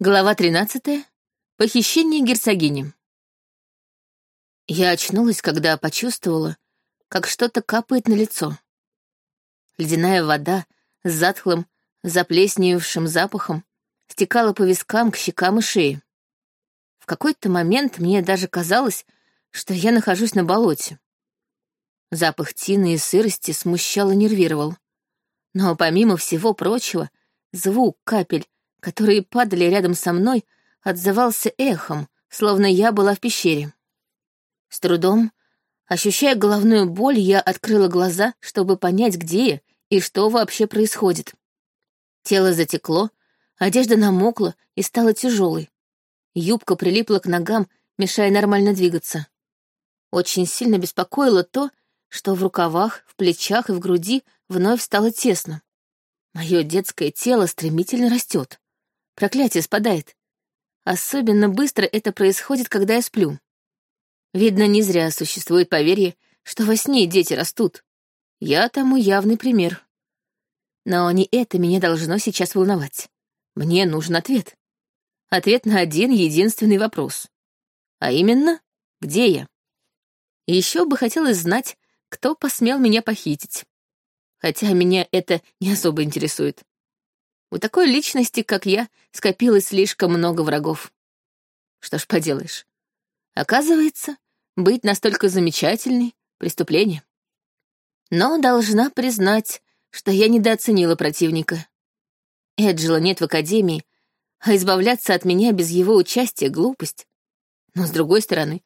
Глава 13. Похищение герцогини. Я очнулась, когда почувствовала, как что-то капает на лицо. Ледяная вода с затхлым, заплесневевшим запахом стекала по вискам к щекам и шее. В какой-то момент мне даже казалось, что я нахожусь на болоте. Запах тины и сырости смущал и нервировал. Но помимо всего прочего, звук капель которые падали рядом со мной, отзывался эхом, словно я была в пещере. С трудом, ощущая головную боль, я открыла глаза, чтобы понять, где я и что вообще происходит. Тело затекло, одежда намокла и стала тяжелой. Юбка прилипла к ногам, мешая нормально двигаться. Очень сильно беспокоило то, что в рукавах, в плечах и в груди вновь стало тесно. Мое детское тело стремительно растет. Проклятие спадает. Особенно быстро это происходит, когда я сплю. Видно, не зря существует поверье, что во сне дети растут. Я тому явный пример. Но не это меня должно сейчас волновать. Мне нужен ответ. Ответ на один единственный вопрос. А именно, где я? Еще бы хотелось знать, кто посмел меня похитить. Хотя меня это не особо интересует. У такой личности, как я, скопилось слишком много врагов. Что ж поделаешь. Оказывается, быть настолько замечательной — преступление. Но должна признать, что я недооценила противника. Эджела нет в Академии, а избавляться от меня без его участия — глупость. Но, с другой стороны,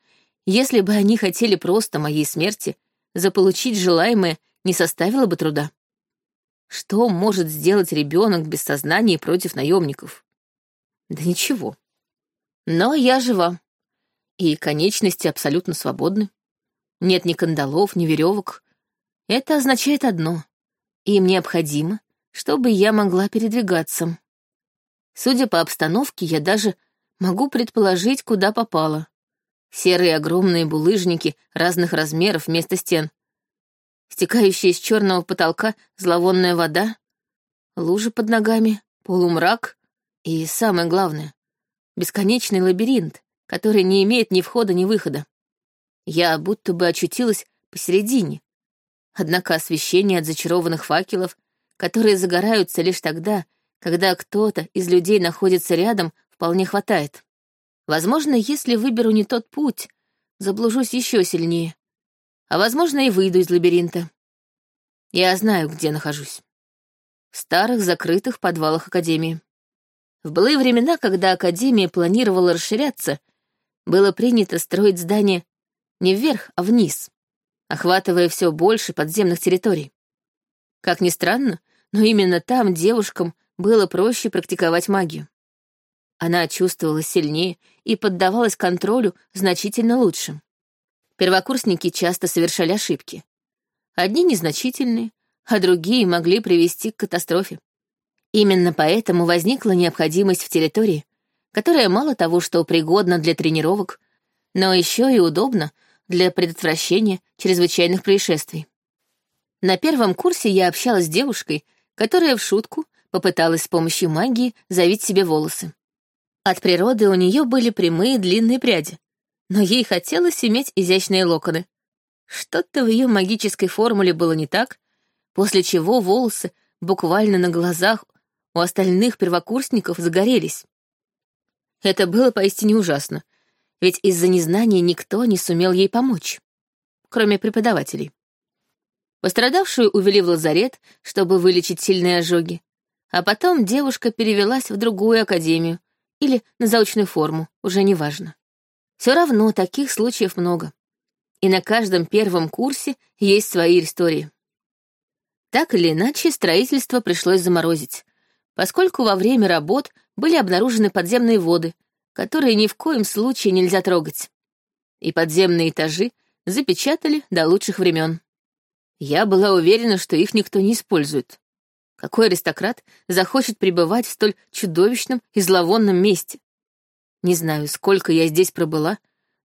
если бы они хотели просто моей смерти, заполучить желаемое не составило бы труда. Что может сделать ребенок без сознания против наемников? Да ничего. Но я жива. И конечности абсолютно свободны. Нет ни кандалов, ни веревок. Это означает одно. Им необходимо, чтобы я могла передвигаться. Судя по обстановке, я даже могу предположить, куда попала. Серые огромные булыжники разных размеров вместо стен — стекающая из черного потолка зловонная вода, лужи под ногами, полумрак и, самое главное, бесконечный лабиринт, который не имеет ни входа, ни выхода. Я будто бы очутилась посередине. Однако освещение от зачарованных факелов, которые загораются лишь тогда, когда кто-то из людей находится рядом, вполне хватает. Возможно, если выберу не тот путь, заблужусь еще сильнее а, возможно, и выйду из лабиринта. Я знаю, где нахожусь. В старых закрытых подвалах Академии. В былые времена, когда Академия планировала расширяться, было принято строить здание не вверх, а вниз, охватывая все больше подземных территорий. Как ни странно, но именно там девушкам было проще практиковать магию. Она чувствовала сильнее и поддавалась контролю значительно лучше первокурсники часто совершали ошибки. Одни незначительные, а другие могли привести к катастрофе. Именно поэтому возникла необходимость в территории, которая мало того, что пригодна для тренировок, но еще и удобна для предотвращения чрезвычайных происшествий. На первом курсе я общалась с девушкой, которая в шутку попыталась с помощью магии завить себе волосы. От природы у нее были прямые длинные пряди, но ей хотелось иметь изящные локоны. Что-то в ее магической формуле было не так, после чего волосы буквально на глазах у остальных первокурсников загорелись. Это было поистине ужасно, ведь из-за незнания никто не сумел ей помочь, кроме преподавателей. Пострадавшую увели в лазарет, чтобы вылечить сильные ожоги, а потом девушка перевелась в другую академию или на заочную форму, уже неважно. Все равно таких случаев много. И на каждом первом курсе есть свои истории. Так или иначе, строительство пришлось заморозить, поскольку во время работ были обнаружены подземные воды, которые ни в коем случае нельзя трогать. И подземные этажи запечатали до лучших времен. Я была уверена, что их никто не использует. Какой аристократ захочет пребывать в столь чудовищном и зловонном месте? Не знаю, сколько я здесь пробыла,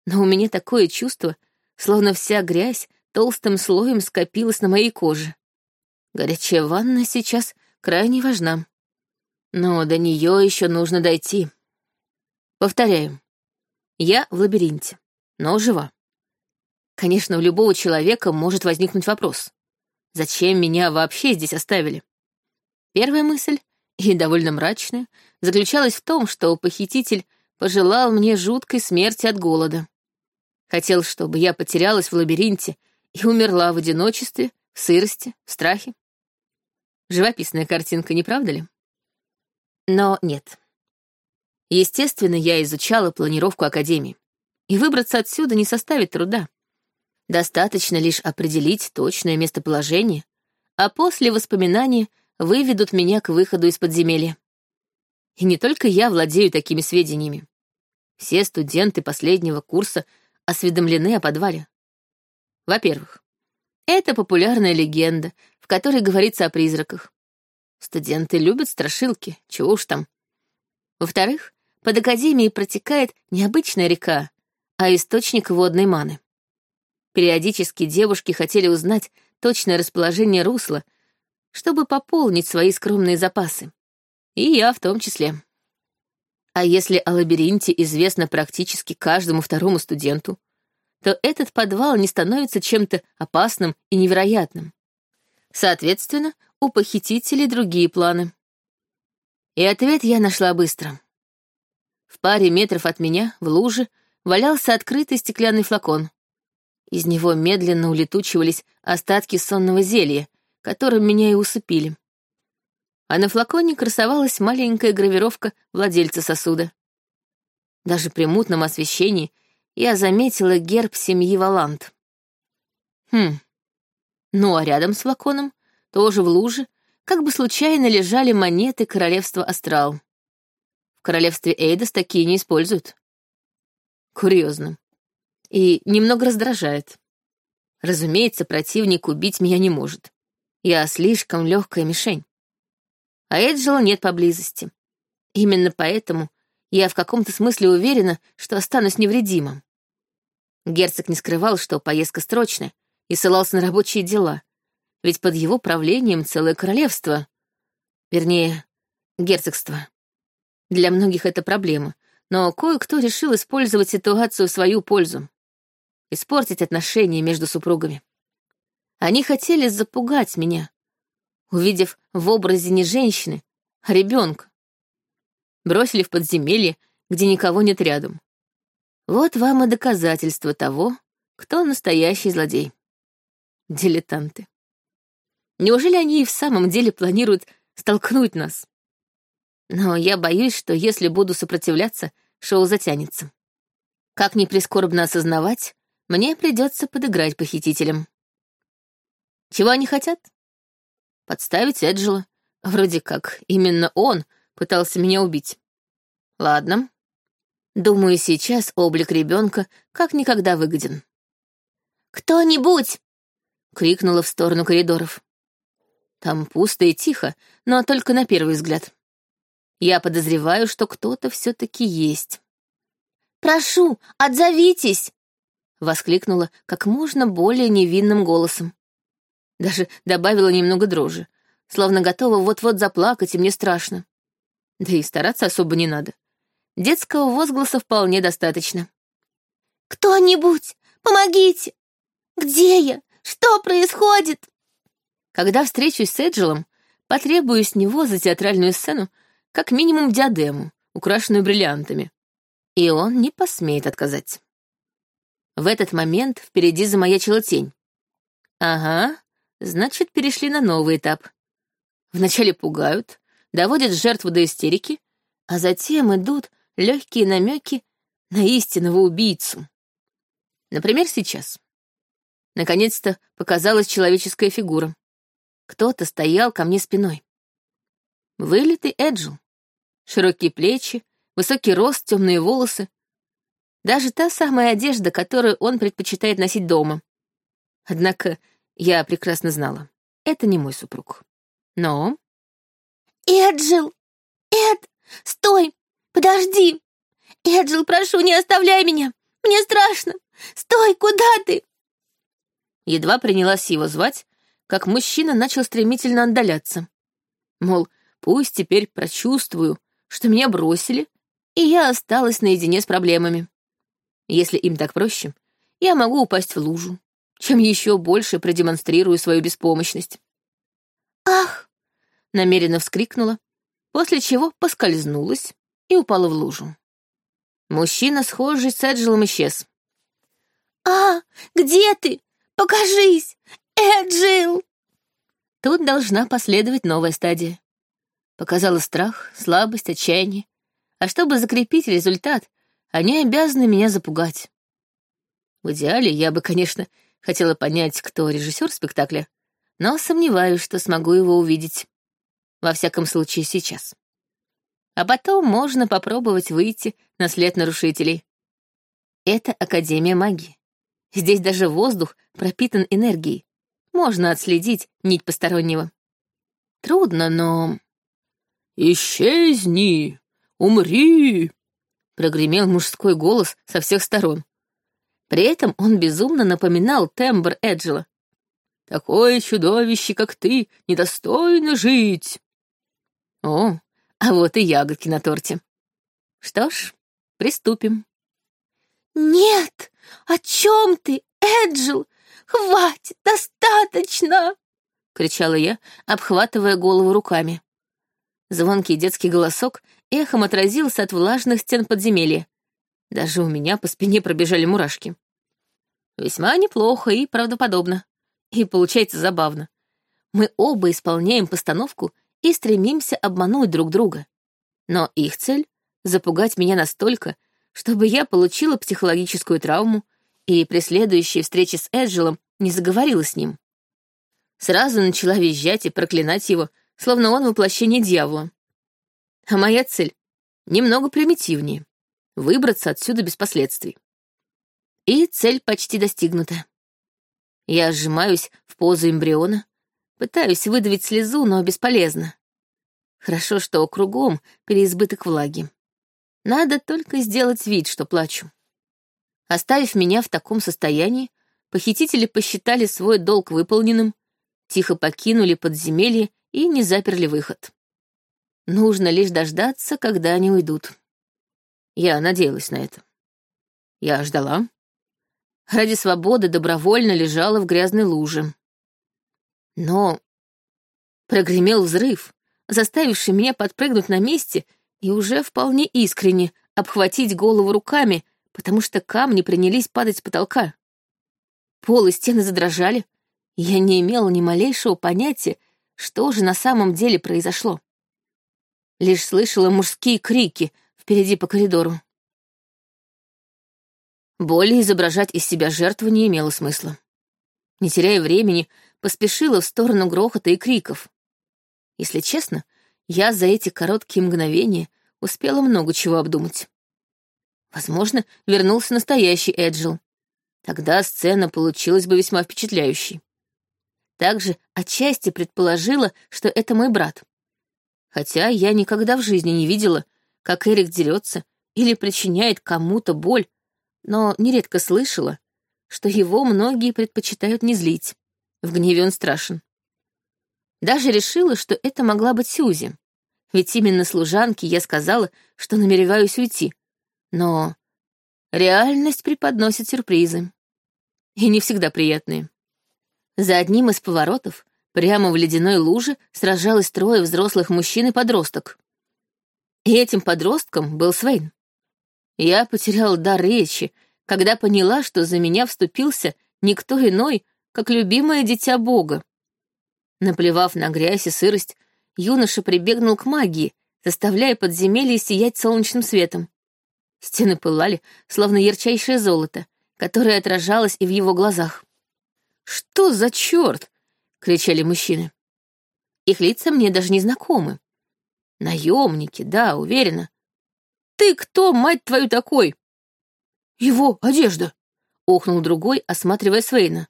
но у меня такое чувство, словно вся грязь толстым слоем скопилась на моей коже. Горячая ванна сейчас крайне важна. Но до нее еще нужно дойти. Повторяю. Я в лабиринте, но жива. Конечно, у любого человека может возникнуть вопрос. Зачем меня вообще здесь оставили? Первая мысль, и довольно мрачная, заключалась в том, что похититель пожелал мне жуткой смерти от голода. Хотел, чтобы я потерялась в лабиринте и умерла в одиночестве, в сырости, в страхе. Живописная картинка, не правда ли? Но нет. Естественно, я изучала планировку Академии, и выбраться отсюда не составит труда. Достаточно лишь определить точное местоположение, а после воспоминания выведут меня к выходу из подземелья. И не только я владею такими сведениями. Все студенты последнего курса осведомлены о подвале. Во-первых, это популярная легенда, в которой говорится о призраках. Студенты любят страшилки, чего уж там. Во-вторых, под Академией протекает не обычная река, а источник водной маны. Периодически девушки хотели узнать точное расположение русла, чтобы пополнить свои скромные запасы. И я в том числе. А если о лабиринте известно практически каждому второму студенту, то этот подвал не становится чем-то опасным и невероятным. Соответственно, у похитителей другие планы. И ответ я нашла быстро. В паре метров от меня, в луже, валялся открытый стеклянный флакон. Из него медленно улетучивались остатки сонного зелья, которым меня и усыпили а на флаконе красовалась маленькая гравировка владельца сосуда. Даже при мутном освещении я заметила герб семьи Валант. Хм. Ну а рядом с флаконом, тоже в луже, как бы случайно лежали монеты королевства Астрал. В королевстве Эйдос такие не используют. Курьезно. И немного раздражает. Разумеется, противник убить меня не может. Я слишком легкая мишень а Эджела нет поблизости. Именно поэтому я в каком-то смысле уверена, что останусь невредимым. Герцог не скрывал, что поездка срочная, и ссылался на рабочие дела, ведь под его правлением целое королевство, вернее, герцогство. Для многих это проблема, но кое-кто решил использовать ситуацию в свою пользу, испортить отношения между супругами. Они хотели запугать меня, увидев в образе не женщины, а ребенка. Бросили в подземелье, где никого нет рядом. Вот вам и доказательство того, кто настоящий злодей. Дилетанты. Неужели они и в самом деле планируют столкнуть нас? Но я боюсь, что если буду сопротивляться, шоу затянется. Как ни прискорбно осознавать, мне придется подыграть похитителям. Чего они хотят? Подставить Эджела. Вроде как именно он пытался меня убить. Ладно. Думаю, сейчас облик ребенка как никогда выгоден. «Кто-нибудь!» — крикнула в сторону коридоров. Там пусто и тихо, но только на первый взгляд. Я подозреваю, что кто-то все-таки есть. «Прошу, отзовитесь!» — воскликнула как можно более невинным голосом. Даже добавила немного дрожи, словно готова вот-вот заплакать, и мне страшно. Да и стараться особо не надо. Детского возгласа вполне достаточно. «Кто-нибудь, помогите! Где я? Что происходит?» Когда встречусь с Эджелом, потребую с него за театральную сцену как минимум диадему, украшенную бриллиантами. И он не посмеет отказать. В этот момент впереди замаячила тень. Ага, Значит, перешли на новый этап. Вначале пугают, доводят жертву до истерики, а затем идут легкие намеки на истинного убийцу. Например, сейчас. Наконец-то показалась человеческая фигура. Кто-то стоял ко мне спиной. Вылитый Эджил. Широкие плечи, высокий рост, темные волосы. Даже та самая одежда, которую он предпочитает носить дома. Однако я прекрасно знала, это не мой супруг. Но... «Эджил! Эд! Стой! Подожди! Эджил, прошу, не оставляй меня! Мне страшно! Стой, куда ты?» Едва принялась его звать, как мужчина начал стремительно отдаляться. Мол, пусть теперь прочувствую, что меня бросили, и я осталась наедине с проблемами. Если им так проще, я могу упасть в лужу, чем еще больше продемонстрирую свою беспомощность. «Ах!» — намеренно вскрикнула, после чего поскользнулась и упала в лужу. Мужчина, схожий с Эджилом, исчез. «А, где ты? Покажись! Эджил!» Тут должна последовать новая стадия. Показала страх, слабость, отчаяние. А чтобы закрепить результат, они обязаны меня запугать. В идеале я бы, конечно, хотела понять, кто режиссер спектакля, но сомневаюсь, что смогу его увидеть. Во всяком случае, сейчас. А потом можно попробовать выйти на след нарушителей. Это Академия магии. Здесь даже воздух пропитан энергией. Можно отследить нить постороннего. Трудно, но... «Исчезни! Умри!» Прогремел мужской голос со всех сторон. При этом он безумно напоминал тембр Эджела. «Такое чудовище, как ты, недостойно жить!» О, а вот и ягодки на торте. Что ж, приступим. «Нет! О чем ты, Эджил? Хватит, достаточно!» — кричала я, обхватывая голову руками. Звонкий детский голосок эхом отразился от влажных стен подземелья. Даже у меня по спине пробежали мурашки. Весьма неплохо и правдоподобно. И получается забавно. Мы оба исполняем постановку и стремимся обмануть друг друга. Но их цель — запугать меня настолько, чтобы я получила психологическую травму и при следующей встрече с Эджелом не заговорила с ним. Сразу начала визжать и проклинать его, словно он воплощение дьявола. А моя цель немного примитивнее — выбраться отсюда без последствий. И цель почти достигнута. Я сжимаюсь в позу эмбриона, пытаюсь выдавить слезу, но бесполезно. Хорошо, что кругом переизбыток влаги. Надо только сделать вид, что плачу. Оставив меня в таком состоянии, похитители посчитали свой долг выполненным, тихо покинули подземелье и не заперли выход. Нужно лишь дождаться, когда они уйдут. Я надеялась на это. Я ждала. Ради свободы добровольно лежала в грязной луже. Но прогремел взрыв, заставивший меня подпрыгнуть на месте и уже вполне искренне обхватить голову руками, потому что камни принялись падать с потолка. Пол и стены задрожали, и я не имела ни малейшего понятия, что же на самом деле произошло. Лишь слышала мужские крики впереди по коридору. Более изображать из себя жертву не имело смысла. Не теряя времени, поспешила в сторону грохота и криков. Если честно, я за эти короткие мгновения успела много чего обдумать. Возможно, вернулся настоящий Эджил. Тогда сцена получилась бы весьма впечатляющей. Также отчасти предположила, что это мой брат. Хотя я никогда в жизни не видела, как Эрик дерется или причиняет кому-то боль, но нередко слышала, что его многие предпочитают не злить. В гневе он страшен. Даже решила, что это могла быть Сьюзи. Ведь именно служанке я сказала, что намереваюсь уйти. Но реальность преподносит сюрпризы. И не всегда приятные. За одним из поворотов, прямо в ледяной луже, сражалось трое взрослых мужчин и подросток. И этим подростком был Свейн. Я потеряла дар речи, когда поняла, что за меня вступился никто иной, как любимое дитя Бога. Наплевав на грязь и сырость, юноша прибегнул к магии, заставляя подземелье сиять солнечным светом. Стены пылали, словно ярчайшее золото, которое отражалось и в его глазах. «Что за черт?» — кричали мужчины. Их лица мне даже не знакомы. Наемники, да, уверена. «Ты кто, мать твою, такой?» «Его одежда», — охнул другой, осматривая Свейна.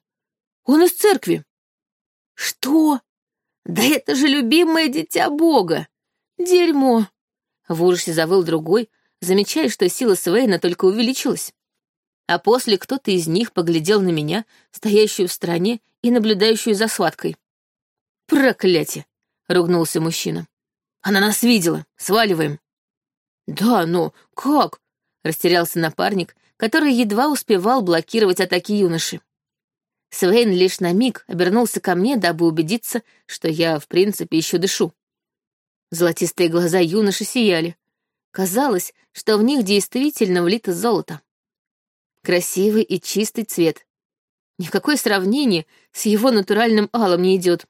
«Он из церкви». «Что? Да это же любимое дитя Бога! Дерьмо!» В ужасе завыл другой, замечая, что сила Свейна только увеличилась а после кто-то из них поглядел на меня, стоящую в стороне и наблюдающую за схваткой. «Проклятие!» — ругнулся мужчина. «Она нас видела! Сваливаем!» «Да, но как?» — растерялся напарник, который едва успевал блокировать атаки юноши. Свейн лишь на миг обернулся ко мне, дабы убедиться, что я, в принципе, еще дышу. Золотистые глаза юноши сияли. Казалось, что в них действительно влито золото. Красивый и чистый цвет. Никакое сравнение с его натуральным алом не идет.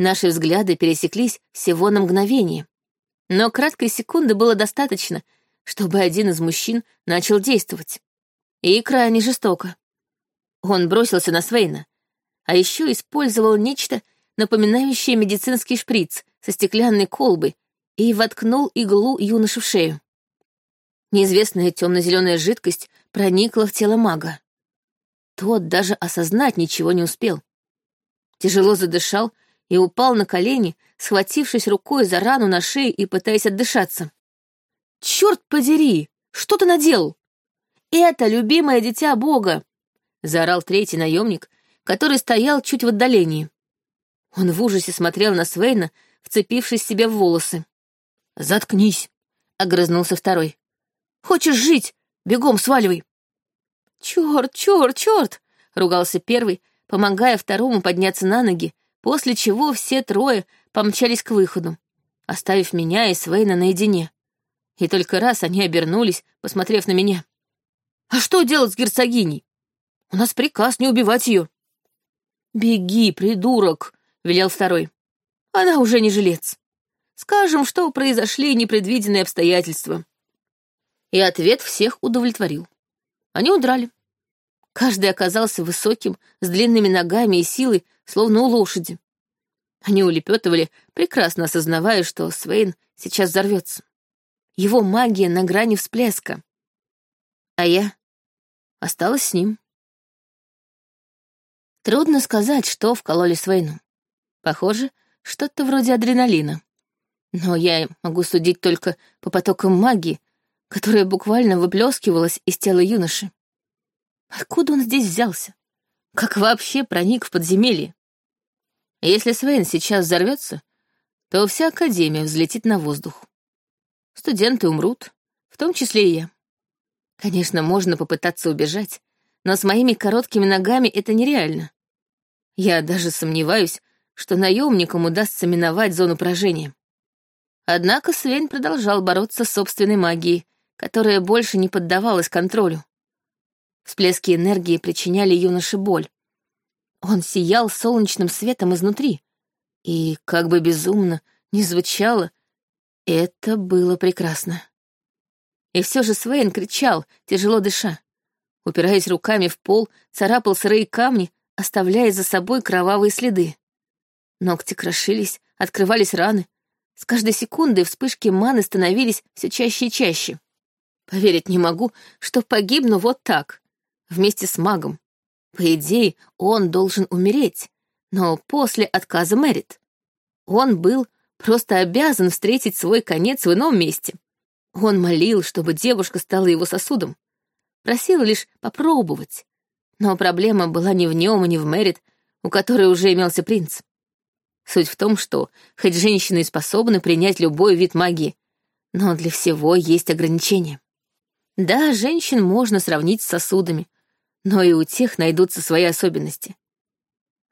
Наши взгляды пересеклись всего на мгновение. Но краткой секунды было достаточно, чтобы один из мужчин начал действовать. И крайне жестоко. Он бросился на Свейна, а еще использовал нечто, напоминающее медицинский шприц со стеклянной колбой, и воткнул иглу юноши в шею. Неизвестная темно-зеленая жидкость проникла в тело мага. Тот даже осознать ничего не успел. Тяжело задышал и упал на колени, схватившись рукой за рану на шее и пытаясь отдышаться. «Черт подери! Что ты наделал?» «Это любимое дитя Бога!» — заорал третий наемник, который стоял чуть в отдалении. Он в ужасе смотрел на Свейна, вцепившись себе в волосы. «Заткнись!» — огрызнулся второй. «Хочешь жить? Бегом сваливай!» «Черт, черт, черт!» — ругался первый, помогая второму подняться на ноги, после чего все трое помчались к выходу, оставив меня и Свейна наедине. И только раз они обернулись, посмотрев на меня. «А что делать с герцогиней? У нас приказ не убивать ее». «Беги, придурок!» — велел второй. «Она уже не жилец. Скажем, что произошли непредвиденные обстоятельства». И ответ всех удовлетворил. Они удрали. Каждый оказался высоким, с длинными ногами и силой, словно у лошади. Они улепетывали, прекрасно осознавая, что Свейн сейчас взорвется. Его магия на грани всплеска. А я осталась с ним. Трудно сказать, что вкололи Свейну. Похоже, что-то вроде адреналина. Но я могу судить только по потокам магии, которая буквально выплескивалась из тела юноши. Откуда он здесь взялся? Как вообще проник в подземелье? Если Свен сейчас взорвется, то вся Академия взлетит на воздух. Студенты умрут, в том числе и я. Конечно, можно попытаться убежать, но с моими короткими ногами это нереально. Я даже сомневаюсь, что наемникам удастся миновать зону поражения. Однако Свен продолжал бороться с собственной магией, которая больше не поддавалась контролю. Всплески энергии причиняли юноше боль. Он сиял солнечным светом изнутри. И, как бы безумно не звучало, это было прекрасно. И все же Свейн кричал, тяжело дыша. Упираясь руками в пол, царапал сырые камни, оставляя за собой кровавые следы. Ногти крошились, открывались раны. С каждой секундой вспышки маны становились все чаще и чаще. Поверить не могу, что погибну вот так, вместе с магом. По идее, он должен умереть, но после отказа Мэрит. Он был просто обязан встретить свой конец в ином месте. Он молил, чтобы девушка стала его сосудом. Просил лишь попробовать. Но проблема была не в нем и не в Мэрит, у которой уже имелся принц. Суть в том, что хоть женщины способны принять любой вид магии, но для всего есть ограничения. Да, женщин можно сравнить с сосудами, но и у тех найдутся свои особенности.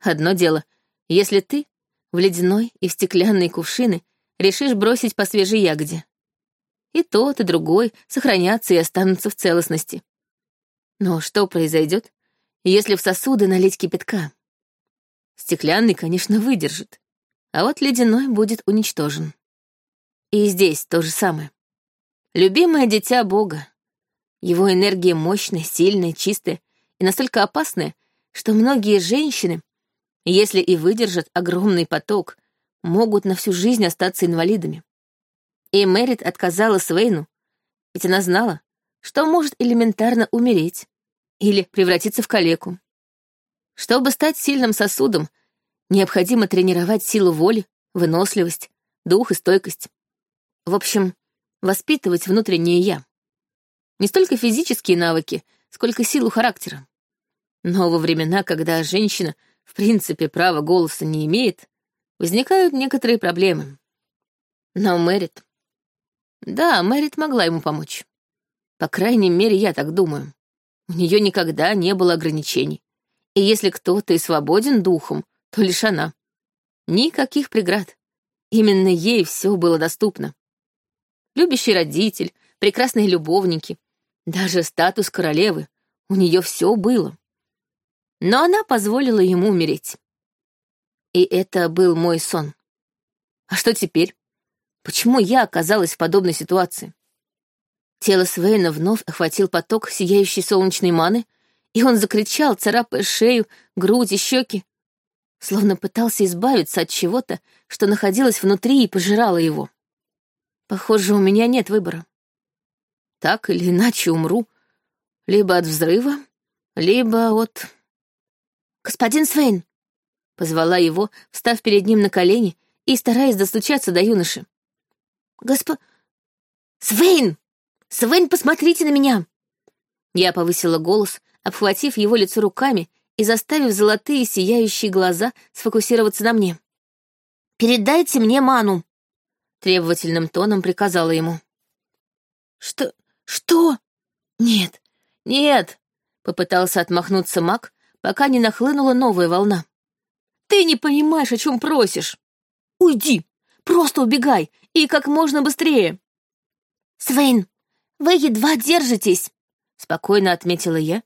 Одно дело, если ты в ледяной и в стеклянные кувшины решишь бросить по свежей ягоде. И тот, и другой сохранятся и останутся в целостности. Но что произойдет, если в сосуды налить кипятка? Стеклянный, конечно, выдержит, а вот ледяной будет уничтожен. И здесь то же самое. Любимое дитя Бога. Его энергия мощная, сильная, чистая и настолько опасная, что многие женщины, если и выдержат огромный поток, могут на всю жизнь остаться инвалидами. И Мэрит отказала Свейну, ведь она знала, что может элементарно умереть или превратиться в калеку. Чтобы стать сильным сосудом, необходимо тренировать силу воли, выносливость, дух и стойкость. В общем, воспитывать внутреннее «я». Не столько физические навыки, сколько силу характера. Но во времена, когда женщина в принципе права голоса не имеет, возникают некоторые проблемы. Но Мэрит... Да, Мэрит могла ему помочь. По крайней мере, я так думаю. У нее никогда не было ограничений. И если кто-то и свободен духом, то лишь она. Никаких преград. Именно ей все было доступно. Любящий родитель, прекрасные любовники, даже статус королевы. У нее все было. Но она позволила ему умереть. И это был мой сон. А что теперь? Почему я оказалась в подобной ситуации? Тело Свейна вновь охватил поток сияющей солнечной маны, и он закричал, царапая шею, грудь и щеки, словно пытался избавиться от чего-то, что находилось внутри и пожирало его. Похоже, у меня нет выбора. Так или иначе умру, либо от взрыва, либо от... «Господин Свейн!» — позвала его, встав перед ним на колени и стараясь достучаться до юноши. «Госпо... Свейн! Свейн, посмотрите на меня!» Я повысила голос, обхватив его лицо руками и заставив золотые сияющие глаза сфокусироваться на мне. «Передайте мне ману!» — требовательным тоном приказала ему. «Что? Что? Нет, нет!» — попытался отмахнуться маг, пока не нахлынула новая волна. «Ты не понимаешь, о чем просишь! Уйди! Просто убегай! И как можно быстрее!» «Свейн, вы едва держитесь!» — спокойно отметила я,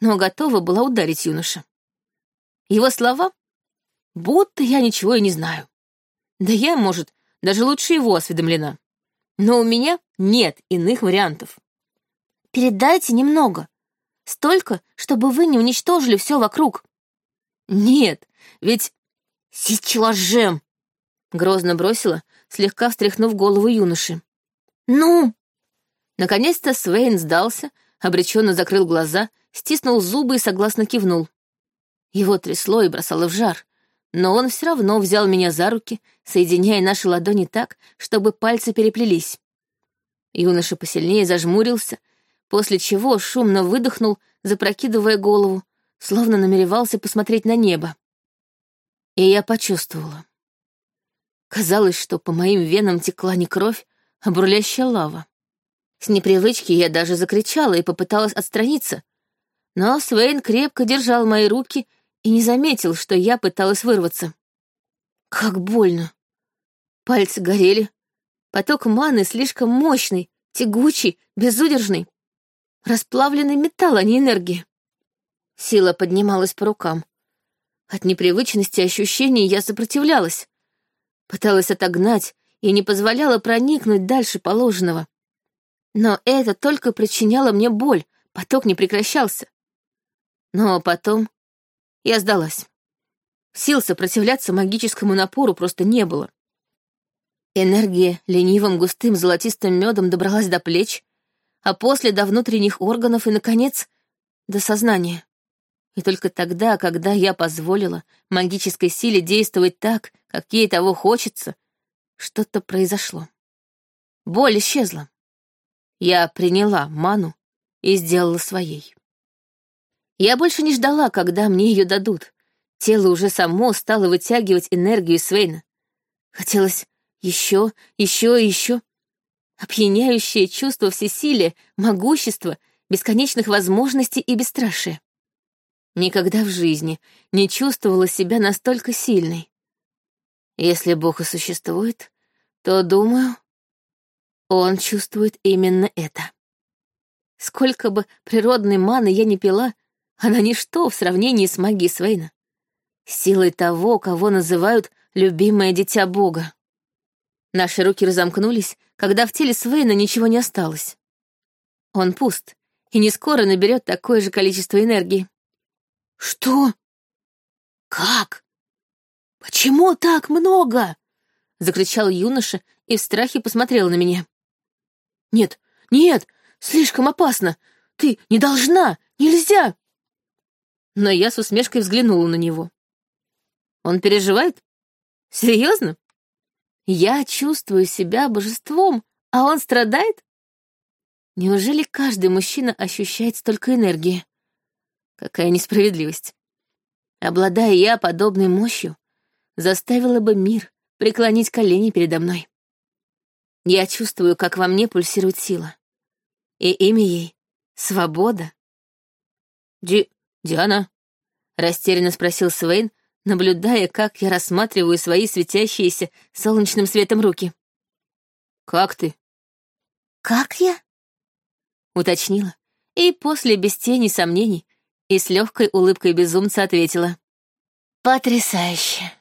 но готова была ударить юноша. Его слова будто я ничего и не знаю. Да я, может, даже лучше его осведомлена. Но у меня нет иных вариантов. Передайте немного. Столько, чтобы вы не уничтожили все вокруг. Нет, ведь... Сейчас же! Грозно бросила, слегка встряхнув голову юноши. Ну! Наконец-то Свейн сдался, обреченно закрыл глаза стиснул зубы и согласно кивнул. Его трясло и бросало в жар, но он все равно взял меня за руки, соединяя наши ладони так, чтобы пальцы переплелись. Юноша посильнее зажмурился, после чего шумно выдохнул, запрокидывая голову, словно намеревался посмотреть на небо. И я почувствовала. Казалось, что по моим венам текла не кровь, а бурлящая лава. С непривычки я даже закричала и попыталась отстраниться, но Свейн крепко держал мои руки и не заметил, что я пыталась вырваться. Как больно. Пальцы горели. Поток маны слишком мощный, тягучий, безудержный. Расплавленный металл, а не энергия. Сила поднималась по рукам. От непривычности ощущений я сопротивлялась. Пыталась отогнать и не позволяла проникнуть дальше положенного. Но это только причиняло мне боль, поток не прекращался. Но потом я сдалась. Сил сопротивляться магическому напору просто не было. Энергия ленивым густым золотистым медом добралась до плеч, а после до внутренних органов и, наконец, до сознания. И только тогда, когда я позволила магической силе действовать так, как ей того хочется, что-то произошло. Боль исчезла. Я приняла ману и сделала своей. Я больше не ждала, когда мне ее дадут. Тело уже само стало вытягивать энергию Свейна. Хотелось еще, еще еще. Опьяняющее чувство всесилия, могущества, бесконечных возможностей и бесстрашия. Никогда в жизни не чувствовала себя настолько сильной. Если Бог и существует, то, думаю, он чувствует именно это. Сколько бы природной маны я не пила, она ничто в сравнении с магией Свейна. Силой того, кого называют «любимое дитя Бога». Наши руки разомкнулись, когда в теле Свейна ничего не осталось. Он пуст и не скоро наберет такое же количество энергии. «Что? Как? Почему так много?» — закричал юноша и в страхе посмотрел на меня. «Нет, нет, слишком опасно! Ты не должна! Нельзя!» но я с усмешкой взглянула на него. Он переживает? Серьезно? Я чувствую себя божеством, а он страдает? Неужели каждый мужчина ощущает столько энергии? Какая несправедливость. Обладая я подобной мощью, заставила бы мир преклонить колени передо мной. Я чувствую, как во мне пульсирует сила. И имя ей — Свобода. Ди... Диана?» — растерянно спросил Свейн, наблюдая, как я рассматриваю свои светящиеся солнечным светом руки. «Как ты?» «Как я?» — уточнила, и после без тени сомнений и с легкой улыбкой безумца ответила. «Потрясающе!»